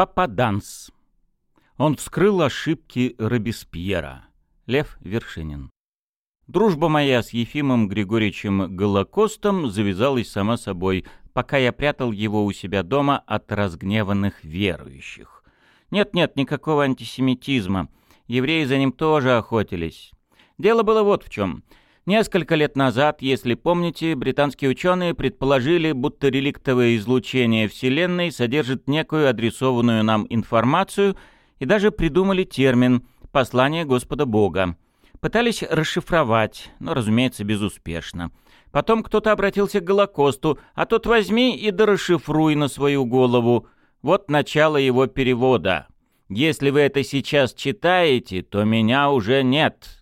Пападанс. Он вскрыл ошибки Робеспьера. Лев Вершинин. Дружба моя с Ефимом Григорьевичем Голокостом завязалась сама собой, пока я прятал его у себя дома от разгневанных верующих. Нет-нет, никакого антисемитизма. Евреи за ним тоже охотились. Дело было вот в чем. Несколько лет назад, если помните, британские ученые предположили, будто реликтовое излучение Вселенной содержит некую адресованную нам информацию и даже придумали термин «послание Господа Бога». Пытались расшифровать, но, разумеется, безуспешно. Потом кто-то обратился к Голокосту, а тот возьми и дорасшифруй на свою голову. Вот начало его перевода. Если вы это сейчас читаете, то меня уже нет.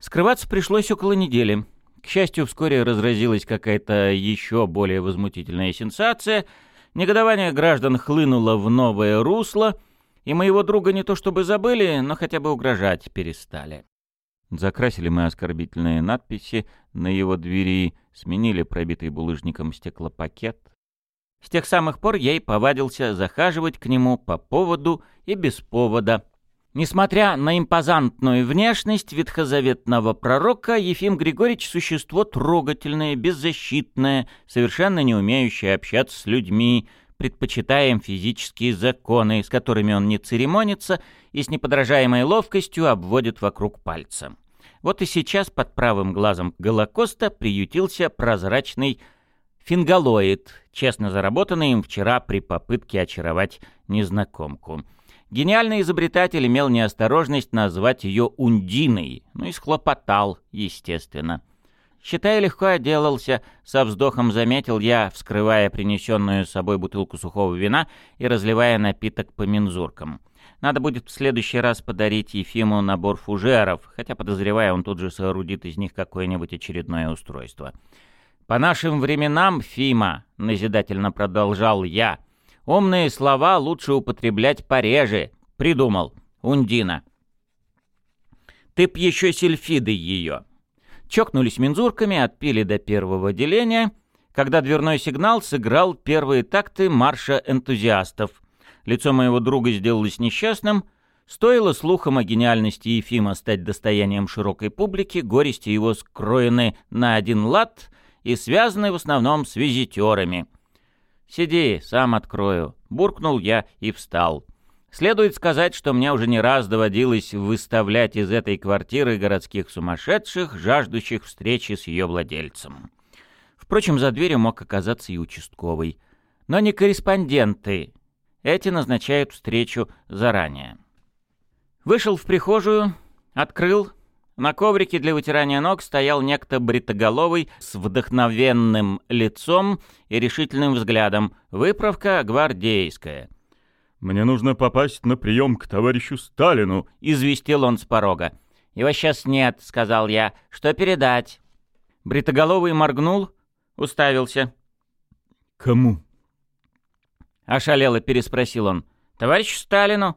Скрываться пришлось около недели. К счастью, вскоре разразилась какая-то еще более возмутительная сенсация. Негодование граждан хлынуло в новое русло, и моего друга не то чтобы забыли, но хотя бы угрожать перестали. Закрасили мы оскорбительные надписи на его двери, сменили пробитый булыжником стеклопакет. С тех самых пор я и повадился захаживать к нему по поводу и без повода. Несмотря на импозантную внешность ветхозаветного пророка, Ефим Григорьевич — существо трогательное, беззащитное, совершенно не умеющее общаться с людьми, предпочитаем физические законы, с которыми он не церемонится и с неподражаемой ловкостью обводит вокруг пальца. Вот и сейчас под правым глазом Голокоста приютился прозрачный фингалоид, честно заработанный им вчера при попытке очаровать незнакомку. Гениальный изобретатель имел неосторожность назвать ее Ундиной, ну и схлопотал, естественно. Считая, легко отделался, со вздохом заметил я, вскрывая принесенную с собой бутылку сухого вина и разливая напиток по мензуркам. Надо будет в следующий раз подарить Ефиму набор фужеров, хотя, подозревая, он тут же соорудит из них какое-нибудь очередное устройство. «По нашим временам, Фима», — назидательно продолжал я, — «умные слова лучше употреблять пореже», — придумал Ундина. «Ты б еще сельфиды ее». Чокнулись мензурками, отпили до первого деления, когда дверной сигнал сыграл первые такты марша энтузиастов. Лицо моего друга сделалось несчастным. Стоило слухом о гениальности Ефима стать достоянием широкой публики, горести его скроены на один лад и связаны в основном с визитерами. «Сиди, сам открою», — буркнул я и встал. Следует сказать, что мне уже не раз доводилось выставлять из этой квартиры городских сумасшедших, жаждущих встречи с ее владельцем. Впрочем, за дверью мог оказаться и участковый. Но не корреспонденты. Эти назначают встречу заранее. Вышел в прихожую, открыл. На коврике для вытирания ног стоял некто бритоголовый с вдохновенным лицом и решительным взглядом. Выправка гвардейская — «Мне нужно попасть на прием к товарищу Сталину», — известил он с порога. «Его сейчас нет», — сказал я. «Что передать?» Бритоголовый моргнул, уставился. «Кому?» Ошалело переспросил он. «Товарищу Сталину.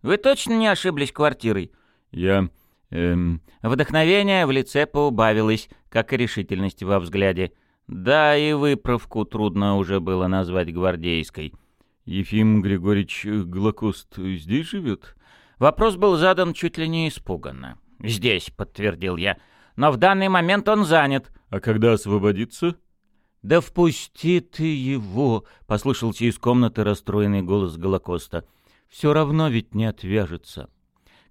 Вы точно не ошиблись квартирой?» «Я... эм...» Вдохновение в лице поубавилось, как и решительность во взгляде. Да, и выправку трудно уже было назвать гвардейской. Ефим Григорьевич Глокост здесь живет? Вопрос был задан чуть ли не испуганно. «Здесь», — подтвердил я. «Но в данный момент он занят». «А когда освободится?» «Да впусти ты его!» — послышался из комнаты расстроенный голос Голокоста. «Все равно ведь не отвяжется».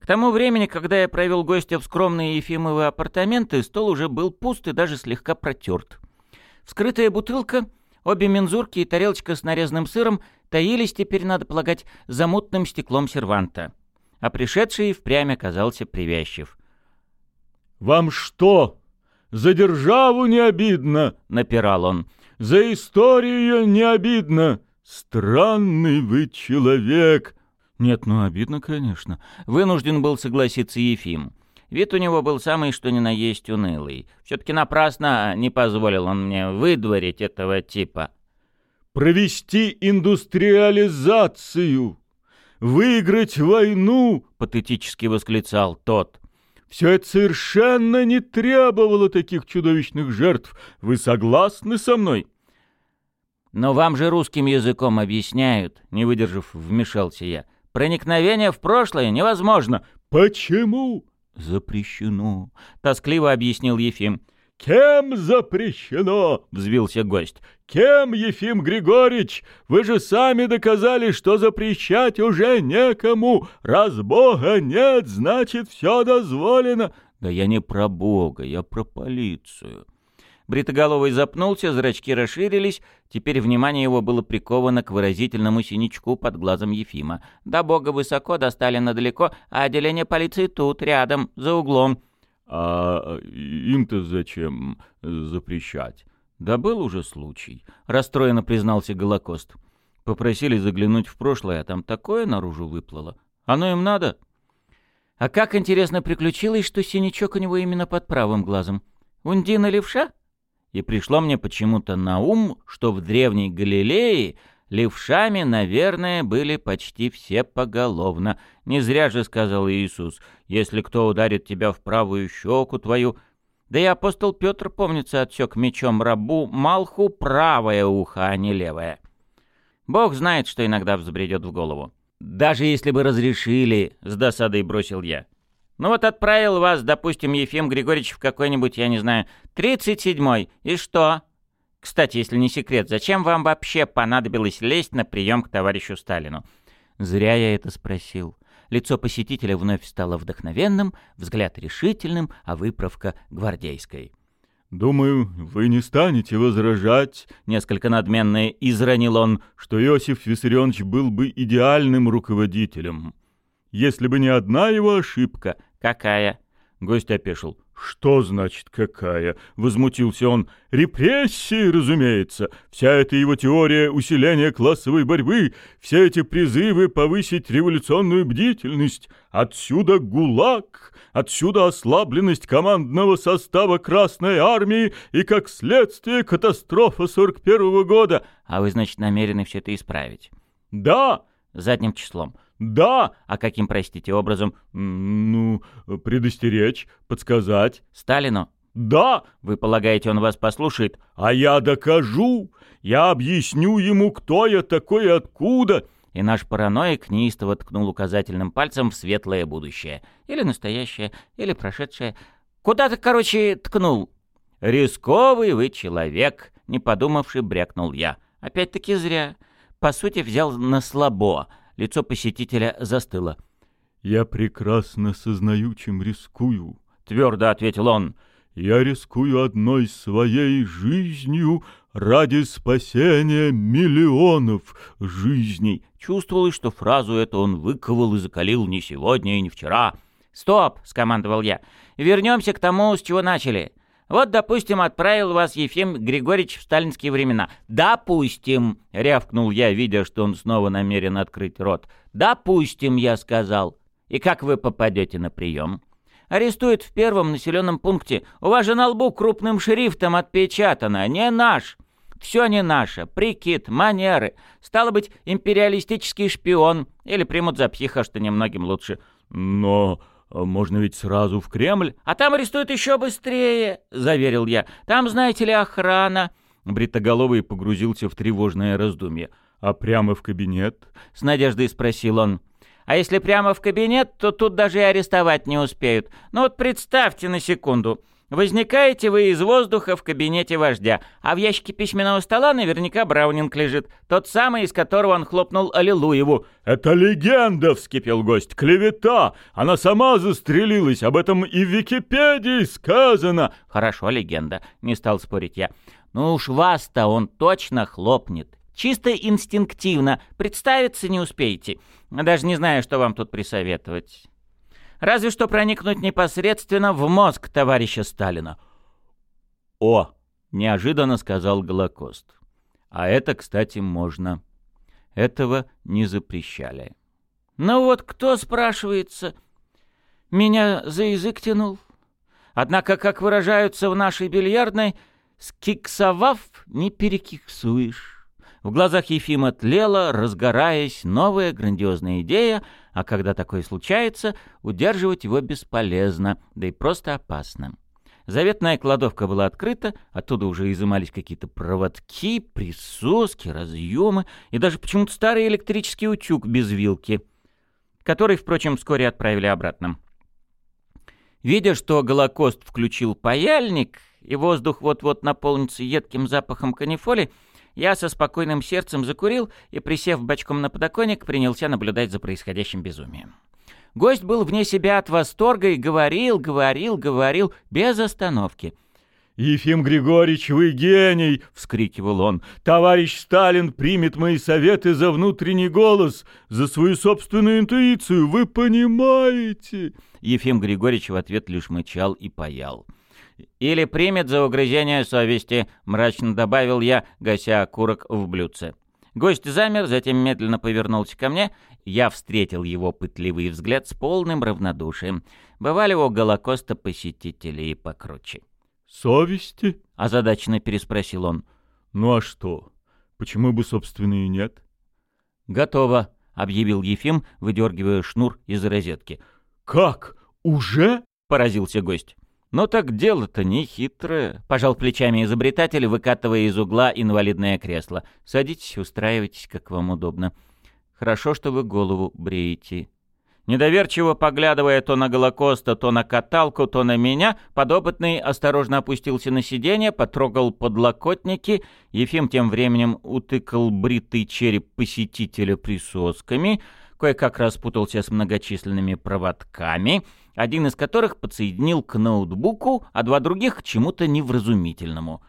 К тому времени, когда я провел гостя в скромные Ефимовы апартаменты, стол уже был пуст и даже слегка протерт. Вскрытая бутылка Обе мензурки и тарелочка с нарезанным сыром таились теперь, надо полагать, за мутным стеклом серванта. А пришедший впрямь оказался привязчив. «Вам что, за державу не обидно?» — напирал он. «За историю не обидно? Странный вы человек!» «Нет, ну обидно, конечно». Вынужден был согласиться Ефим. Вид у него был самый что ни на есть унылый. Все-таки напрасно не позволил он мне выдворить этого типа. «Провести индустриализацию! Выиграть войну!» — патетически восклицал тот. «Все это совершенно не требовало таких чудовищных жертв. Вы согласны со мной?» «Но вам же русским языком объясняют», — не выдержав, вмешался я. «Проникновение в прошлое невозможно». «Почему?» «Запрещено», — тоскливо объяснил Ефим. «Кем запрещено?» — взвился гость. «Кем, Ефим Григорьевич? Вы же сами доказали, что запрещать уже некому. Раз Бога нет, значит, все дозволено». «Да я не про Бога, я про полицию». Бритоголовый запнулся, зрачки расширились, теперь внимание его было приковано к выразительному синячку под глазом Ефима. До бога высоко, до Сталина далеко, а отделение полиции тут, рядом, за углом. «А им-то зачем запрещать?» «Да был уже случай», — расстроенно признался Голокост. «Попросили заглянуть в прошлое, а там такое наружу выплыло. Оно им надо?» «А как, интересно, приключилось, что синячок у него именно под правым глазом? Ундина левша?» И пришло мне почему-то на ум, что в древней Галилее Левшами, наверное, были почти все поголовно. Не зря же сказал Иисус, если кто ударит тебя в правую щеку твою... Да и апостол Петр, помнится, отсек мечом рабу Малху правое ухо, а не левое. Бог знает, что иногда взбредет в голову. Даже если бы разрешили, с досадой бросил я. Ну вот отправил вас, допустим, Ефим Григорьевич в какой-нибудь, я не знаю, тридцать седьмой, и что? Кстати, если не секрет, зачем вам вообще понадобилось лезть на прием к товарищу Сталину? Зря я это спросил. Лицо посетителя вновь стало вдохновенным, взгляд решительным, а выправка гвардейской. «Думаю, вы не станете возражать», — несколько надменно изранил он, «что Иосиф Виссарионович был бы идеальным руководителем. Если бы не одна его ошибка». «Какая?» — гость опешил. «Что значит какая?» — возмутился он. «Репрессии, разумеется. Вся эта его теория усиления классовой борьбы, все эти призывы повысить революционную бдительность. Отсюда ГУЛАГ, отсюда ослабленность командного состава Красной Армии и, как следствие, катастрофа 41-го года». «А вы, значит, намерены все это исправить?» «Да!» «Задним числом». «Да!» «А каким, простите, образом?» «Ну, предостеречь, подсказать». «Сталину?» «Да!» «Вы полагаете, он вас послушает?» «А я докажу! Я объясню ему, кто я такой и откуда!» И наш параноик неистово ткнул указательным пальцем в светлое будущее. Или настоящее, или прошедшее. Куда-то, короче, ткнул. «Рисковый вы человек!» — не подумавши, брякнул я. Опять-таки зря. По сути, взял на слабо — Лицо посетителя застыло. «Я прекрасно сознаю, чем рискую», — твердо ответил он. «Я рискую одной своей жизнью ради спасения миллионов жизней». Чувствовалось, что фразу эту он выковал и закалил не сегодня и не вчера. «Стоп!» — скомандовал я. «Вернемся к тому, с чего начали. Вот, допустим, отправил вас Ефим Григорьевич в сталинские времена. Допустим, рявкнул я, видя, что он снова намерен открыть рот. Допустим, я сказал. И как вы попадете на прием? Арестуют в первом населенном пункте. У вас же на лбу крупным шрифтом отпечатано. Не наш. Все не наше. Прикид, манеры. Стало быть, империалистический шпион. Или примут за психа, что немногим лучше. Но можно ведь сразу в Кремль. А там арестуют еще быстрее, заверил я. Там, знаете ли, охрана. Бритоголовый погрузился в тревожное раздумье. А прямо в кабинет? С надеждой спросил он. А если прямо в кабинет, то тут даже и арестовать не успеют. Ну вот представьте на секунду. Возникаете вы из воздуха в кабинете вождя, а в ящике письменного стола наверняка Браунинг лежит, тот самый, из которого он хлопнул Аллилуеву. «Это легенда!» — вскипел гость. «Клевета! Она сама застрелилась, об этом и в Википедии сказано!» «Хорошо, легенда», — не стал спорить я. «Ну уж вас-то он точно хлопнет. Чисто инстинктивно. Представиться не успеете. Даже не знаю, что вам тут присоветовать». Разве что проникнуть непосредственно в мозг товарища Сталина. «О!» — неожиданно сказал Голокост. «А это, кстати, можно. Этого не запрещали». «Ну вот кто, спрашивается, меня за язык тянул? Однако, как выражаются в нашей бильярдной, скиксовав, не перекиксуешь». В глазах Ефима тлела, разгораясь, новая грандиозная идея, а когда такое случается, удерживать его бесполезно, да и просто опасно. Заветная кладовка была открыта, оттуда уже изымались какие-то проводки, присоски, разъемы и даже почему-то старый электрический утюг без вилки, который, впрочем, вскоре отправили обратно. Видя, что Голокост включил паяльник, и воздух вот-вот наполнится едким запахом канифоли, я со спокойным сердцем закурил и, присев бочком на подоконник, принялся наблюдать за происходящим безумием. Гость был вне себя от восторга и говорил, говорил, говорил, без остановки. «Ефим Григорьевич, вы гений!» — вскрикивал он. «Товарищ Сталин примет мои советы за внутренний голос, за свою собственную интуицию, вы понимаете?» Ефим Григорьевич в ответ лишь мычал и паял. «Или примет за угрызение совести», — мрачно добавил я, гася окурок в блюдце. Гость замер, затем медленно повернулся ко мне. Я встретил его пытливый взгляд с полным равнодушием. Бывали у Голокоста посетители и покруче. «Совести?» — озадаченно переспросил он. «Ну а что? Почему бы, собственно, и нет?» «Готово», — объявил Ефим, выдергивая шнур из розетки. «Как? Уже?» — поразился гость. «Ну так дело-то не хитрое», — пожал плечами изобретатель, выкатывая из угла инвалидное кресло. «Садитесь, устраивайтесь, как вам удобно. Хорошо, что вы голову бреете». Недоверчиво поглядывая то на Голокоста, то на каталку, то на меня, подопытный осторожно опустился на сиденье, потрогал подлокотники. Ефим тем временем утыкал бритый череп посетителя присосками, кое-как распутался с многочисленными проводками — один из которых подсоединил к ноутбуку, а два других к чему-то невразумительному.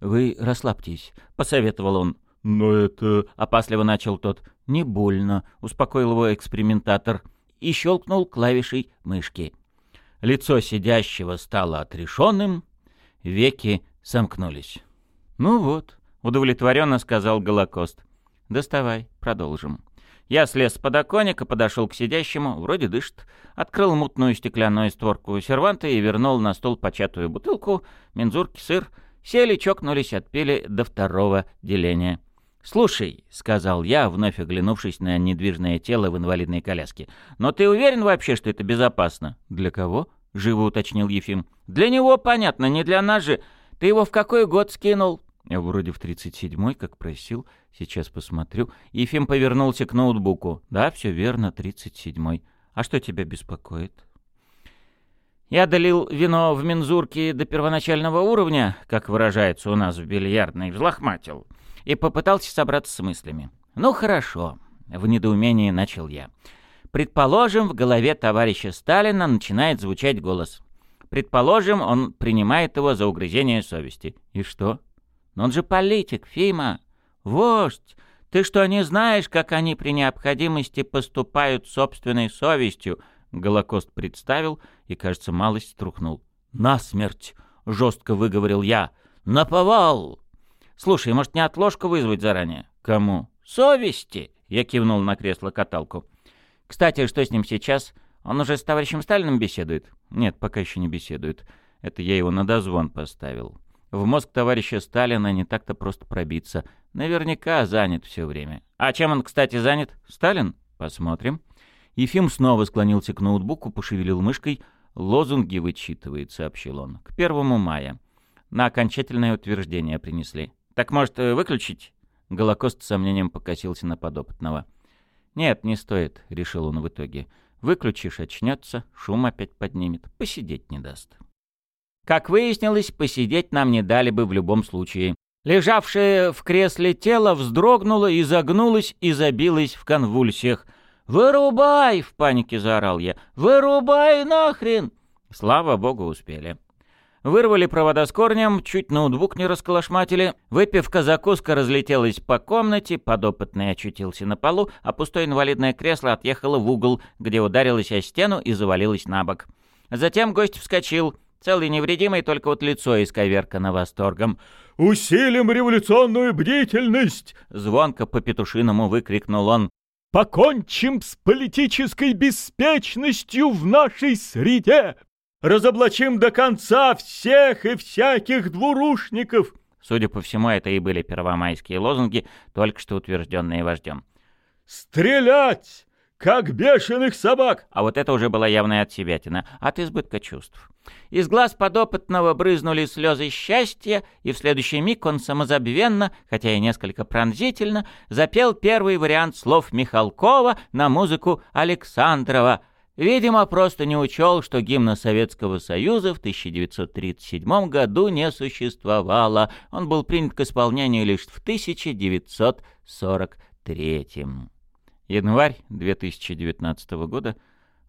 «Вы расслабьтесь», — посоветовал он. «Но это...» — опасливо начал тот. «Не больно», — успокоил его экспериментатор и щелкнул клавишей мышки. Лицо сидящего стало отрешенным, веки сомкнулись. «Ну вот», — удовлетворенно сказал Голокост. «Доставай, продолжим». Я слез с подоконника, подошел к сидящему, вроде дышит, открыл мутную стеклянную створку серванта и вернул на стол початую бутылку, мензурки, сыр. Сели, чокнулись, отпили до второго деления. «Слушай», — сказал я, вновь оглянувшись на недвижное тело в инвалидной коляске, «но ты уверен вообще, что это безопасно?» «Для кого?» — живо уточнил Ефим. «Для него, понятно, не для нас же. Ты его в какой год скинул?» Вроде в 37-й, как просил. Сейчас посмотрю. Ефим повернулся к ноутбуку. Да, все верно, 37-й. А что тебя беспокоит? Я долил вино в мензурке до первоначального уровня, как выражается у нас в бильярдной, взлохматил, и попытался собраться с мыслями. Ну хорошо, в недоумении начал я. Предположим, в голове товарища Сталина начинает звучать голос. Предположим, он принимает его за угрызение совести. И что? Но он же политик, Фима. Вождь. Ты что, не знаешь, как они при необходимости поступают собственной совестью? Голокост представил и, кажется, малость струхнул. «Насмерть!» — жестко выговорил я. «Наповал!» «Слушай, может, не отложку вызвать заранее?» «Кому?» «Совести!» — я кивнул на кресло-каталку. «Кстати, что с ним сейчас? Он уже с товарищем Сталиным беседует?» «Нет, пока еще не беседует. Это я его на дозвон поставил. В мозг товарища Сталина не так-то просто пробиться. Наверняка занят все время. А чем он, кстати, занят? Сталин? Посмотрим. Ефим снова склонился к ноутбуку, пошевелил мышкой. «Лозунги вычитывает», — сообщил он. «К первому мая. На окончательное утверждение принесли. Так, может, э, выключить?» Голокост с сомнением покосился на подопытного. «Нет, не стоит», — решил он в итоге. «Выключишь, очнется, шум опять поднимет, посидеть не даст». Как выяснилось, посидеть нам не дали бы в любом случае. Лежавшее в кресле тело вздрогнуло, изогнулось и забилось в конвульсиях. «Вырубай!» — в панике заорал я. «Вырубай нахрен!» Слава богу, успели. Вырвали провода с корнем, чуть ноутбук не расколошматили. Выпивка закуска разлетелась по комнате, подопытный очутился на полу, а пустое инвалидное кресло отъехало в угол, где ударилось о стену и завалилось на бок. Затем гость вскочил — Целый невредимый, только вот лицо исковеркано восторгом. «Усилим революционную бдительность!» — звонко по-петушиному выкрикнул он. «Покончим с политической беспечностью в нашей среде! Разоблачим до конца всех и всяких двурушников!» Судя по всему, это и были первомайские лозунги, только что утвержденные вождем. «Стрелять! как бешеных собак!» А вот это уже была явная отсебятина, от избытка чувств. Из глаз подопытного брызнули слезы счастья, и в следующий миг он самозабвенно, хотя и несколько пронзительно, запел первый вариант слов Михалкова на музыку Александрова. Видимо, просто не учел, что гимна Советского Союза в 1937 году не существовало. Он был принят к исполнению лишь в 1943. Январь 2019 года.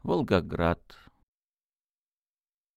Волгоград.